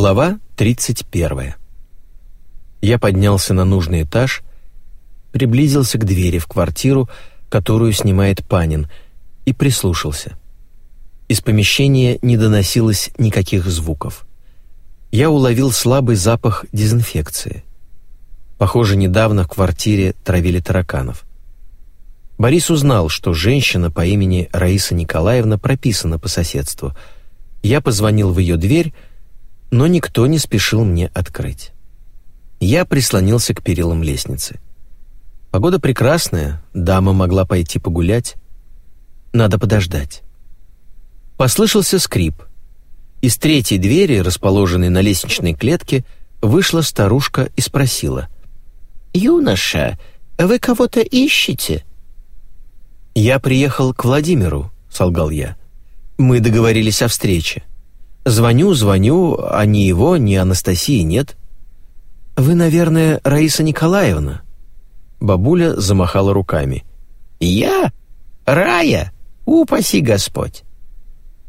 Глава 31. Я поднялся на нужный этаж, приблизился к двери в квартиру, которую снимает Панин, и прислушался. Из помещения не доносилось никаких звуков. Я уловил слабый запах дезинфекции. Похоже, недавно в квартире травили тараканов. Борис узнал, что женщина по имени Раиса Николаевна прописана по соседству. Я позвонил в ее дверь, но никто не спешил мне открыть. Я прислонился к перилам лестницы. Погода прекрасная, дама могла пойти погулять. Надо подождать. Послышался скрип. Из третьей двери, расположенной на лестничной клетке, вышла старушка и спросила. «Юноша, вы кого-то ищете?» «Я приехал к Владимиру», — солгал я. «Мы договорились о встрече». Звоню, звоню, а ни его, ни Анастасии нет. Вы, наверное, Раиса Николаевна?» Бабуля замахала руками. «Я? Рая? Упаси Господь!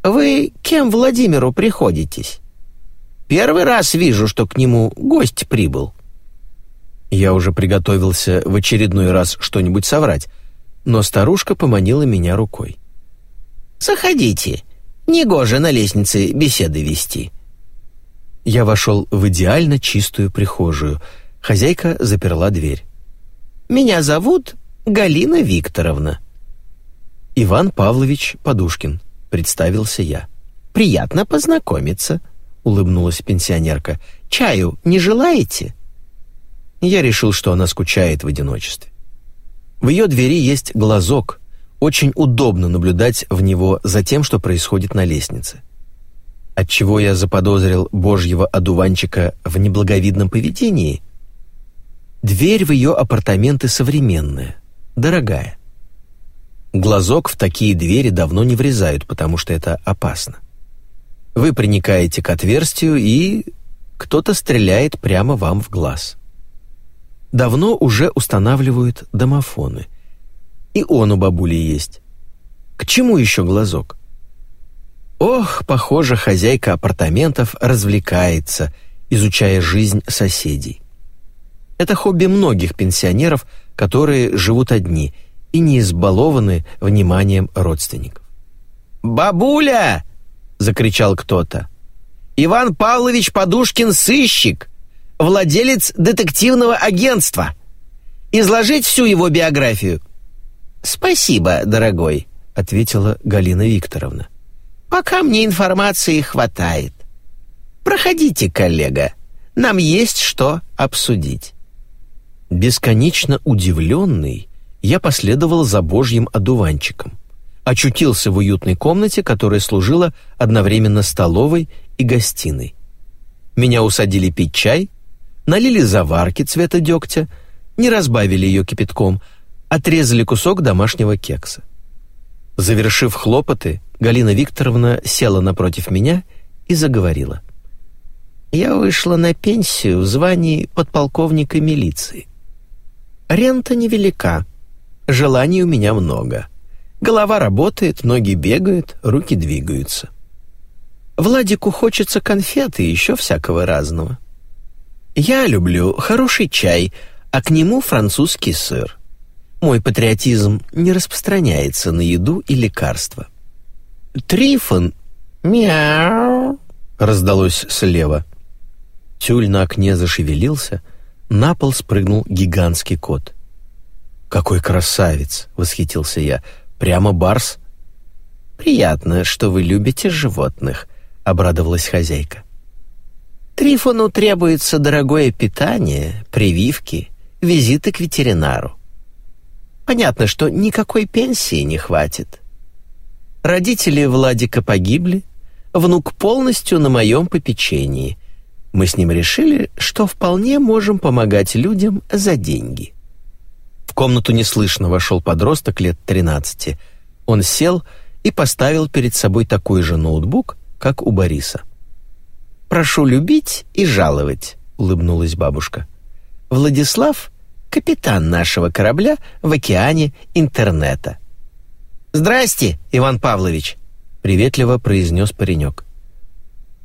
Вы кем Владимиру приходитесь? Первый раз вижу, что к нему гость прибыл». Я уже приготовился в очередной раз что-нибудь соврать, но старушка поманила меня рукой. «Заходите, Негоже на лестнице беседы вести». Я вошел в идеально чистую прихожую. Хозяйка заперла дверь. «Меня зовут Галина Викторовна». «Иван Павлович Подушкин», — представился я. «Приятно познакомиться», — улыбнулась пенсионерка. «Чаю не желаете?» Я решил, что она скучает в одиночестве. В ее двери есть глазок, очень удобно наблюдать в него за тем, что происходит на лестнице. Отчего я заподозрил божьего одуванчика в неблаговидном поведении? Дверь в ее апартаменты современная, дорогая. Глазок в такие двери давно не врезают, потому что это опасно. Вы проникаете к отверстию, и кто-то стреляет прямо вам в глаз. Давно уже устанавливают домофоны — и он у бабули есть. К чему еще глазок? Ох, похоже, хозяйка апартаментов развлекается, изучая жизнь соседей. Это хобби многих пенсионеров, которые живут одни и не избалованы вниманием родственников. «Бабуля!» — закричал кто-то. «Иван Павлович Подушкин сыщик, владелец детективного агентства. Изложить всю его биографию «Спасибо, дорогой», — ответила Галина Викторовна. «Пока мне информации хватает. Проходите, коллега, нам есть что обсудить». Бесконечно удивленный, я последовал за божьим одуванчиком. Очутился в уютной комнате, которая служила одновременно столовой и гостиной. Меня усадили пить чай, налили заварки цвета дегтя, не разбавили ее кипятком — отрезали кусок домашнего кекса. Завершив хлопоты, Галина Викторовна села напротив меня и заговорила. «Я вышла на пенсию в звании подполковника милиции. Рента невелика, желаний у меня много. Голова работает, ноги бегают, руки двигаются. Владику хочется конфеты и еще всякого разного. Я люблю хороший чай, а к нему французский сыр. Мой патриотизм не распространяется на еду и лекарства. Трифон «Мяу!» раздалось слева. Тюль на окне зашевелился, на пол спрыгнул гигантский кот. «Какой красавец!» — восхитился я. «Прямо барс!» «Приятно, что вы любите животных», — обрадовалась хозяйка. «Трифону требуется дорогое питание, прививки, визиты к ветеринару. Понятно, что никакой пенсии не хватит. Родители Владика погибли, внук полностью на моем попечении. Мы с ним решили, что вполне можем помогать людям за деньги. В комнату неслышно вошел подросток лет 13. Он сел и поставил перед собой такой же ноутбук, как у Бориса. «Прошу любить и жаловать», — улыбнулась бабушка. «Владислав капитан нашего корабля в океане интернета. «Здрасте, Иван Павлович!» — приветливо произнес паренек.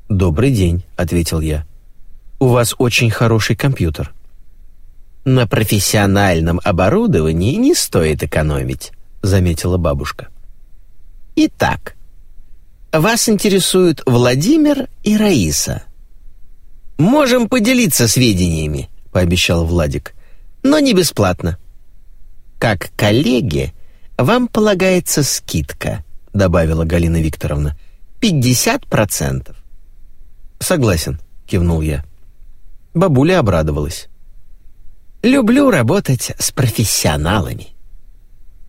«Добрый день», — ответил я. «У вас очень хороший компьютер». «На профессиональном оборудовании не стоит экономить», — заметила бабушка. «Итак, вас интересуют Владимир и Раиса». «Можем поделиться сведениями», — пообещал Владик, — «но не бесплатно». «Как коллеге, вам полагается скидка», — добавила Галина Викторовна. «Пятьдесят процентов». «Согласен», — кивнул я. Бабуля обрадовалась. «Люблю работать с профессионалами».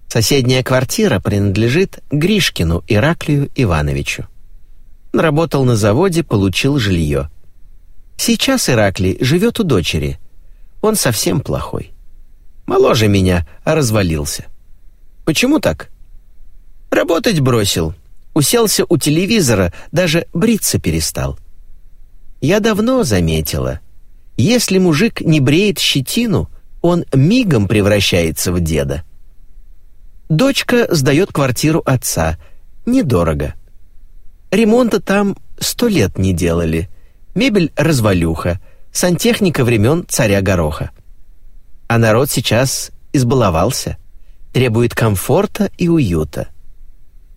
Соседняя квартира принадлежит Гришкину Ираклию Ивановичу. Он работал на заводе, получил жилье. Сейчас Ираклий живет у дочери. Он совсем плохой. Моложе меня, а развалился. Почему так? Работать бросил. Уселся у телевизора, даже бриться перестал. Я давно заметила, если мужик не бреет щетину, он мигом превращается в деда. Дочка сдает квартиру отца. Недорого. Ремонта там сто лет не делали. Мебель развалюха, сантехника времен царя Гороха. А народ сейчас избаловался, требует комфорта и уюта.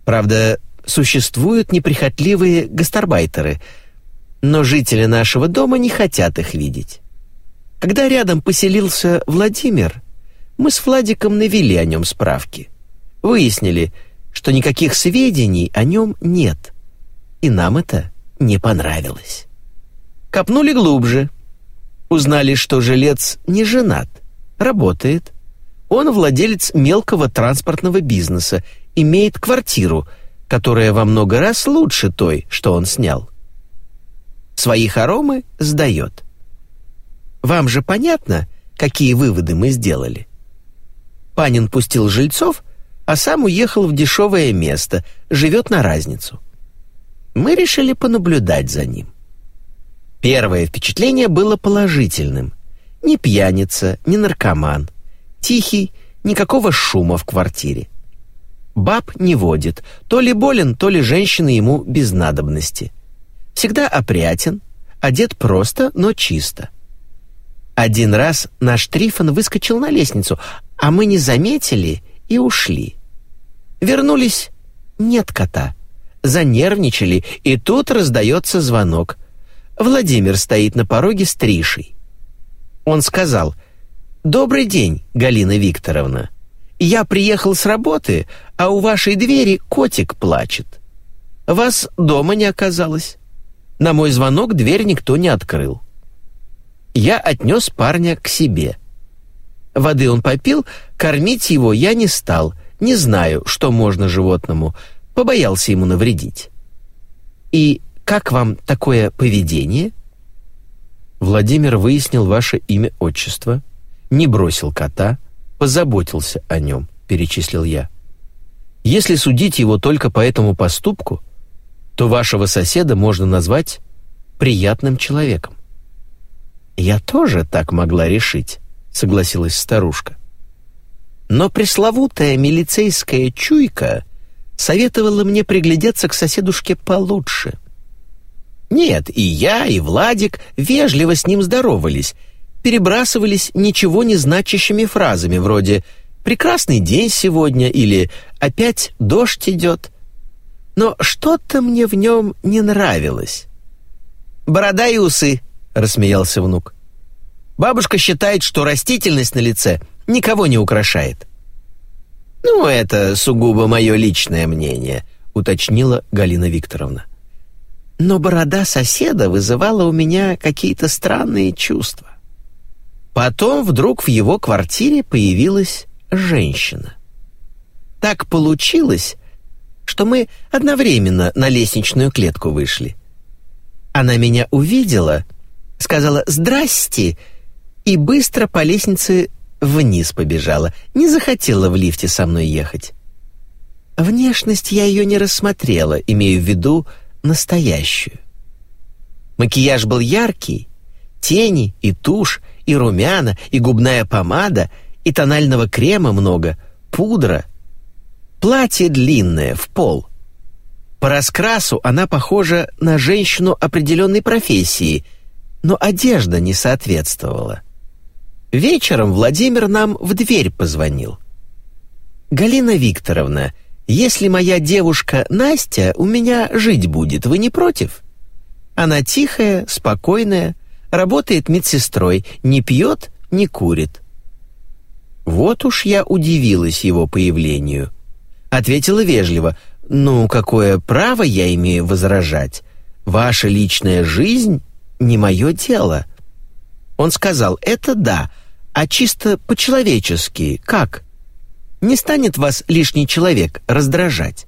Правда, существуют неприхотливые гастарбайтеры — но жители нашего дома не хотят их видеть. Когда рядом поселился Владимир, мы с Владиком навели о нем справки. Выяснили, что никаких сведений о нем нет. И нам это не понравилось. Копнули глубже. Узнали, что жилец не женат, работает. Он владелец мелкого транспортного бизнеса, имеет квартиру, которая во много раз лучше той, что он снял свои хоромы сдает. Вам же понятно, какие выводы мы сделали? Панин пустил жильцов, а сам уехал в дешевое место, живет на разницу. Мы решили понаблюдать за ним. Первое впечатление было положительным. Ни пьяница, ни наркоман. Тихий, никакого шума в квартире. Баб не водит, то ли болен, то ли женщины ему без надобности всегда опрятен, одет просто, но чисто. Один раз наш Трифон выскочил на лестницу, а мы не заметили и ушли. Вернулись, нет кота. Занервничали, и тут раздается звонок. Владимир стоит на пороге с Тришей. Он сказал, «Добрый день, Галина Викторовна. Я приехал с работы, а у вашей двери котик плачет. Вас дома не оказалось. На мой звонок дверь никто не открыл. Я отнес парня к себе. Воды он попил, кормить его я не стал, не знаю, что можно животному, побоялся ему навредить. И как вам такое поведение? Владимир выяснил ваше имя, отчество, не бросил кота, позаботился о нем, перечислил я. Если судить его только по этому поступку, то вашего соседа можно назвать приятным человеком. Я тоже так могла решить, согласилась старушка. Но пресловутая милицейская чуйка советовала мне приглядеться к соседушке получше. Нет, и я, и Владик вежливо с ним здоровались, перебрасывались ничего не значащими фразами вроде «прекрасный день сегодня» или «опять дождь идет», но что-то мне в нем не нравилось. «Борода и усы», — рассмеялся внук. «Бабушка считает, что растительность на лице никого не украшает». «Ну, это сугубо мое личное мнение», — уточнила Галина Викторовна. Но борода соседа вызывала у меня какие-то странные чувства. Потом вдруг в его квартире появилась женщина. Так получилось, что мы одновременно на лестничную клетку вышли. Она меня увидела, сказала «Здрасте» и быстро по лестнице вниз побежала, не захотела в лифте со мной ехать. Внешность я ее не рассмотрела, имею в виду настоящую. Макияж был яркий, тени и тушь, и румяна, и губная помада, и тонального крема много, пудра, Платье длинное, в пол. По раскрасу она похожа на женщину определенной профессии, но одежда не соответствовала. Вечером Владимир нам в дверь позвонил. «Галина Викторовна, если моя девушка Настя у меня жить будет, вы не против?» Она тихая, спокойная, работает медсестрой, не пьет, не курит. Вот уж я удивилась его появлению. Ответила вежливо, «Ну, какое право я имею возражать? Ваша личная жизнь не мое дело». Он сказал, «Это да, а чисто по-человечески, как? Не станет вас лишний человек раздражать?»